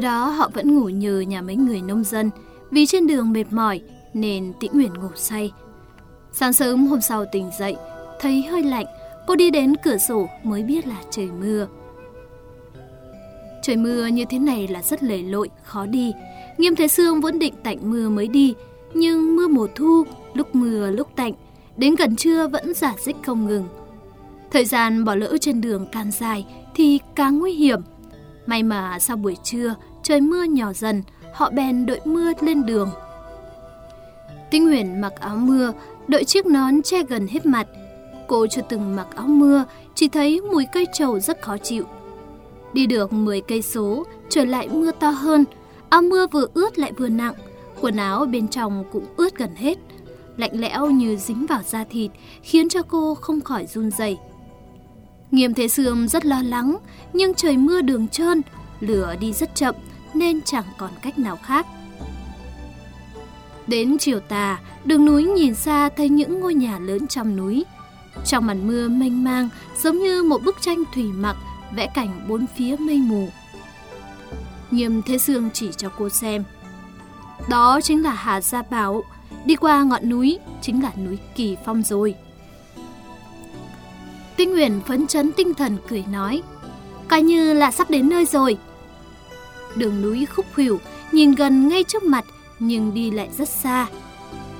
Tối đó họ vẫn ngủ nhờ nhà mấy người nông dân, vì trên đường mệt mỏi nên Tĩnh nguyện ngủ say. Sáng sớm hôm sau tỉnh dậy, thấy hơi lạnh, cô đi đến cửa sổ mới biết là trời mưa. Trời mưa như thế này là rất lầy lội, khó đi. Nghiêm Thế Sương vẫn định tạnh mưa mới đi, nhưng mưa mùa thu, lúc mưa lúc tạnh, đến gần trưa vẫn giả dích không ngừng. Thời gian bỏ lỡ trên đường càng dài thì càng nguy hiểm. May mà sau buổi trưa, trời mưa nhỏ dần, họ bèn đội mưa lên đường. Tinh Huyền mặc áo mưa, đội chiếc nón che gần hết mặt. Cô chưa từng mặc áo mưa, chỉ thấy mùi cây trầu rất khó chịu. Đi được 10 cây số, trở lại mưa to hơn, áo mưa vừa ướt lại vừa nặng, quần áo bên trong cũng ướt gần hết. Lạnh lẽo như dính vào da thịt, khiến cho cô không khỏi run rẩy. Nghiêm Thế Sương rất lo lắng, nhưng trời mưa đường trơn, lửa đi rất chậm nên chẳng còn cách nào khác. Đến chiều tà, đường núi nhìn xa thấy những ngôi nhà lớn trong núi. Trong màn mưa mênh mang, giống như một bức tranh thủy mặc vẽ cảnh bốn phía mây mù. Nghiêm Thế Sương chỉ cho cô xem. Đó chính là Hà Gia Bảo, đi qua ngọn núi chính là núi Kỳ Phong rồi. Tinh Huyền phấn chấn tinh thần cười nói, coi như là sắp đến nơi rồi. Đường núi khúc khuỷu, nhìn gần ngay trước mặt nhưng đi lại rất xa.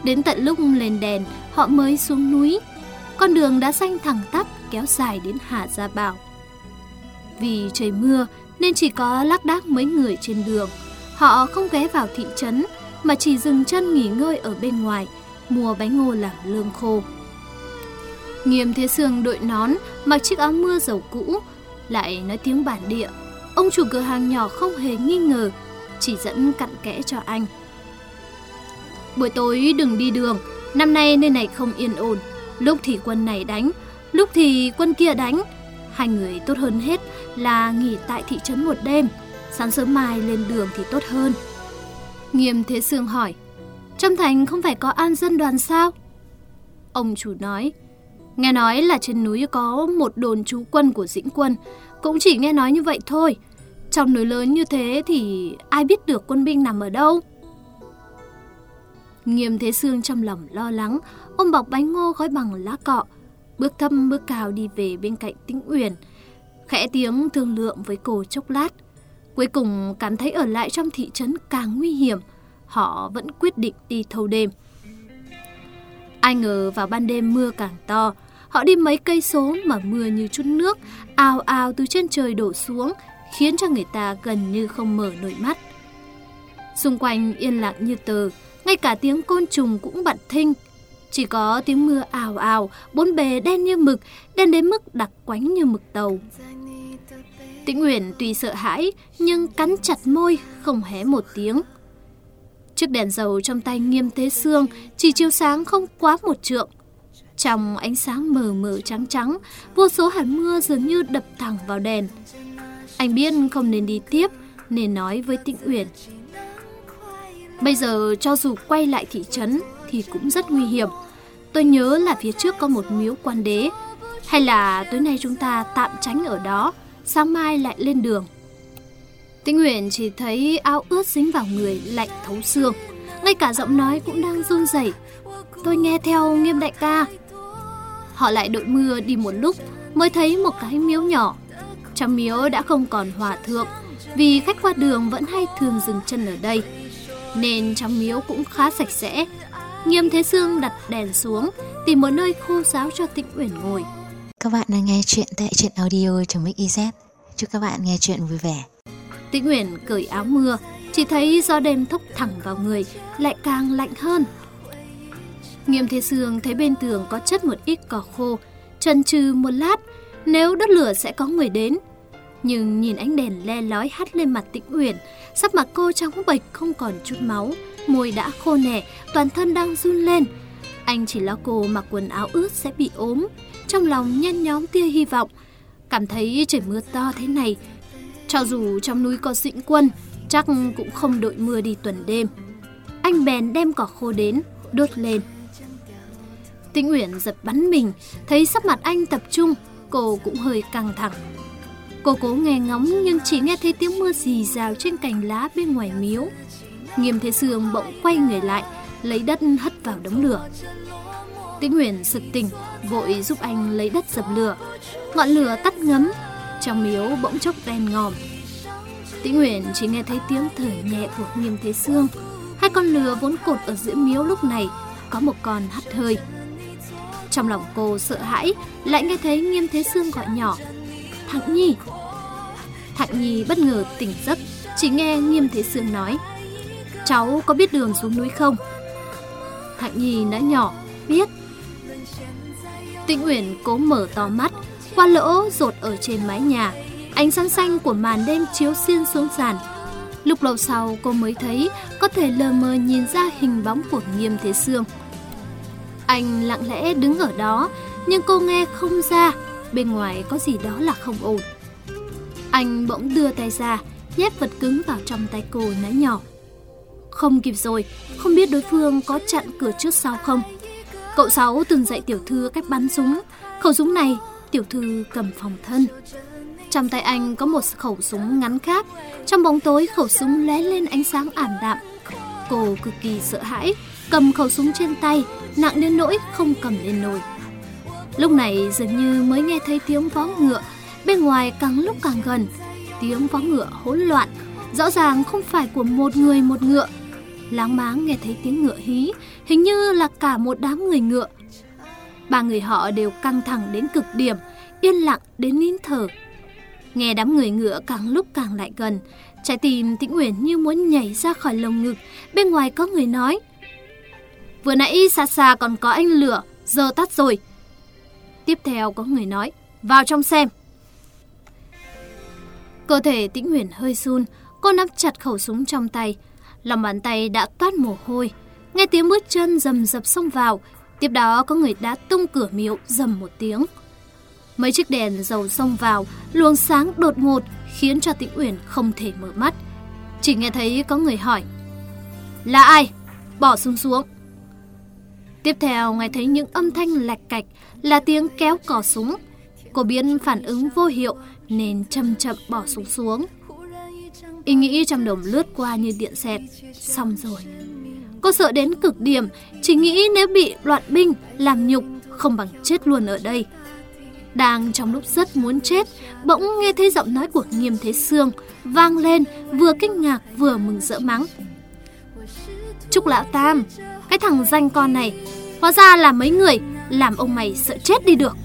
Đến tận lúc lên đèn, họ mới xuống núi. Con đường đã xanh thẳng tắp kéo dài đến Hà Gia Bảo. Vì trời mưa nên chỉ có lác đác mấy người trên đường. Họ không ghé vào thị trấn mà chỉ dừng chân nghỉ ngơi ở bên ngoài, mua bánh ngô làm lương khô. Nghiêm Thế Sương đội nón, mặc chiếc áo mưa dầu cũ, lại nói tiếng bản địa. Ông chủ cửa hàng nhỏ không hề nghi ngờ, chỉ dẫn cặn kẽ cho anh. Buổi tối đừng đi đường, năm nay nơi này không yên ổn. Lúc thì quân này đánh, lúc thì quân kia đánh. Hai người tốt hơn hết là nghỉ tại thị trấn một đêm, sáng sớm mai lên đường thì tốt hơn. Nghiêm Thế Sương hỏi, trong thành không phải có an dân đoàn sao? Ông chủ nói, nghe nói là trên núi có một đồn trú quân của dĩnh quân, cũng chỉ nghe nói như vậy thôi. Trong núi lớn như thế thì ai biết được quân binh nằm ở đâu? Nghiêm Thế Sương trong lòng lo lắng, ôm bọc bánh ngô gói bằng lá cọ, bước thâm bước cao đi về bên cạnh Tĩnh Uyển, khẽ tiếng thương lượng với cô chốc lát. Cuối cùng cảm thấy ở lại trong thị trấn càng nguy hiểm, họ vẫn quyết định đi thâu đêm. Ai ngờ vào ban đêm mưa càng to, họ đi mấy cây số mà mưa như chút nước, ào ào từ trên trời đổ xuống, khiến cho người ta gần như không mở nổi mắt. Xung quanh yên lặng như tờ, ngay cả tiếng côn trùng cũng bận thinh. Chỉ có tiếng mưa ào ào, bốn bề đen như mực, đen đến mức đặc quánh như mực tàu. Tĩnh Nguyễn tuy sợ hãi, nhưng cắn chặt môi, không hé một tiếng. Chiếc đèn dầu trong tay nghiêm thế xương, chỉ chiếu sáng không quá một trượng. Trong ánh sáng mờ mờ trắng trắng, vô số hạt mưa dường như đập thẳng vào đèn. Anh biết không nên đi tiếp, nên nói với Tĩnh Uyển. Bây giờ cho dù quay lại thị trấn thì cũng rất nguy hiểm. Tôi nhớ là phía trước có một miếu quan đế. Hay là tối nay chúng ta tạm tránh ở đó, sáng mai lại lên đường. Tĩnh Uyển chỉ thấy áo ướt dính vào người lạnh thấu xương. Ngay cả giọng nói cũng đang run rẩy. Tôi nghe theo nghiêm đại ca. Họ lại đội mưa đi một lúc mới thấy một cái miếu nhỏ. Trong miếu đã không còn hòa thượng vì khách qua đường vẫn hay thường dừng chân ở đây nên trong miếu cũng khá sạch sẽ. Nghiêm Thế Sương đặt đèn xuống, tìm một nơi khô giáo cho Tĩnh Uyển ngồi. Các bạn đang nghe chuyện tại truyện audio trong Mix Chúc các bạn nghe chuyện vui vẻ. Tĩnh Uyển cởi áo mưa, chỉ thấy gió đêm thốc thẳng vào người, lại càng lạnh hơn. Nghiêm Thế Sương thấy bên tường có chất một ít cỏ khô, chần chừ một lát, nếu đốt lửa sẽ có người đến, nhưng nhìn ánh đèn le lói hắt lên mặt Tĩnh Uyển, sắc mặt cô trắng bệch không còn chút máu, môi đã khô nẻ, toàn thân đang run lên. Anh chỉ lo cô mặc quần áo ướt sẽ bị ốm, trong lòng nhen nhóm tia hy vọng. Cảm thấy trời mưa to thế này, cho dù trong núi có dĩnh quân, chắc cũng không đội mưa đi tuần đêm. Anh bèn đem cỏ khô đến, đốt lên. Tĩnh Uyển giật bắn mình, thấy sắc mặt anh tập trung, cô cũng hơi căng thẳng. Cô cố nghe ngóng nhưng chỉ nghe thấy tiếng mưa rì rào trên cành lá bên ngoài miếu. Nghiêm Thế Sương bỗng quay người lại, lấy đất hất vào đống lửa. Tĩnh Huyền sực tỉnh, vội giúp anh lấy đất dập lửa. Ngọn lửa tắt ngấm, trong miếu bỗng chốc đen ngòm. Tĩnh Huyền chỉ nghe thấy tiếng thở nhẹ của Nghiêm Thế Sương. Hai con lừa vốn cột ở giữa miếu lúc này có một con hắt hơi. Trong lòng cô sợ hãi, lại nghe thấy Nghiêm Thế Sương gọi nhỏ. Thạng Nhi! Thạng Nhi bất ngờ tỉnh giấc, chỉ nghe Nghiêm Thế Sương nói. Cháu có biết đường xuống núi không? Thạng Nhi nói nhỏ, biết. Tĩnh Uyển cố mở to mắt, qua lỗ rột ở trên mái nhà. Ánh sáng xanh của màn đêm chiếu xiên xuống sàn. Lúc lâu sau cô mới thấy có thể lờ mờ nhìn ra hình bóng của Nghiêm Thế Sương. Anh lặng lẽ đứng ở đó, nhưng cô nghe không ra, bên ngoài có gì đó là không ổn. Anh bỗng đưa tay ra, nhét vật cứng vào trong tay cô nói nhỏ. Không kịp rồi, không biết đối phương có chặn cửa trước sau không. Cậu Sáu từng dạy tiểu thư cách bắn súng, khẩu súng này tiểu thư cầm phòng thân. Trong tay anh có một khẩu súng ngắn khác, trong bóng tối khẩu súng lóe lên ánh sáng ảm đạm. Cô cực kỳ sợ hãi, cầm khẩu súng trên tay, nặng đến nỗi không cầm lên nổi. Lúc này dường như mới nghe thấy tiếng vó ngựa, bên ngoài càng lúc càng gần. Tiếng vó ngựa hỗn loạn, rõ ràng không phải của một người một ngựa. Láng máng nghe thấy tiếng ngựa hí, hình như là cả một đám người ngựa. Ba người họ đều căng thẳng đến cực điểm, yên lặng đến nín thở. Nghe đám người ngựa càng lúc càng lại gần, trái tim Tĩnh Uyển như muốn nhảy ra khỏi lồng ngực. Bên ngoài có người nói: Vừa nãy xa xa còn có anh lửa, giờ tắt rồi. Tiếp theo có người nói, vào trong xem. Cơ thể tĩnh huyền hơi run, cô nắm chặt khẩu súng trong tay. Lòng bàn tay đã toát mồ hôi. Nghe tiếng bước chân rầm rập xông vào, tiếp đó có người đã tung cửa miệu dầm một tiếng. Mấy chiếc đèn dầu xông vào, luồng sáng đột ngột khiến cho Tĩnh Uyển không thể mở mắt. Chỉ nghe thấy có người hỏi: "Là ai? Bỏ súng xuống." xuống. Tiếp theo nghe thấy những âm thanh lạch cạch là tiếng kéo cò súng. Cô biến phản ứng vô hiệu nên chậm chậm bỏ súng xuống. Ý nghĩ trong đồng lướt qua như điện xẹt. Xong rồi. Cô sợ đến cực điểm, chỉ nghĩ nếu bị loạn binh, làm nhục, không bằng chết luôn ở đây. Đang trong lúc rất muốn chết, bỗng nghe thấy giọng nói của Nghiêm Thế Sương vang lên, vừa kinh ngạc vừa mừng rỡ mắng. Trúc Lão Tam, cái thằng danh con này, hóa ra là mấy người làm ông mày sợ chết đi được.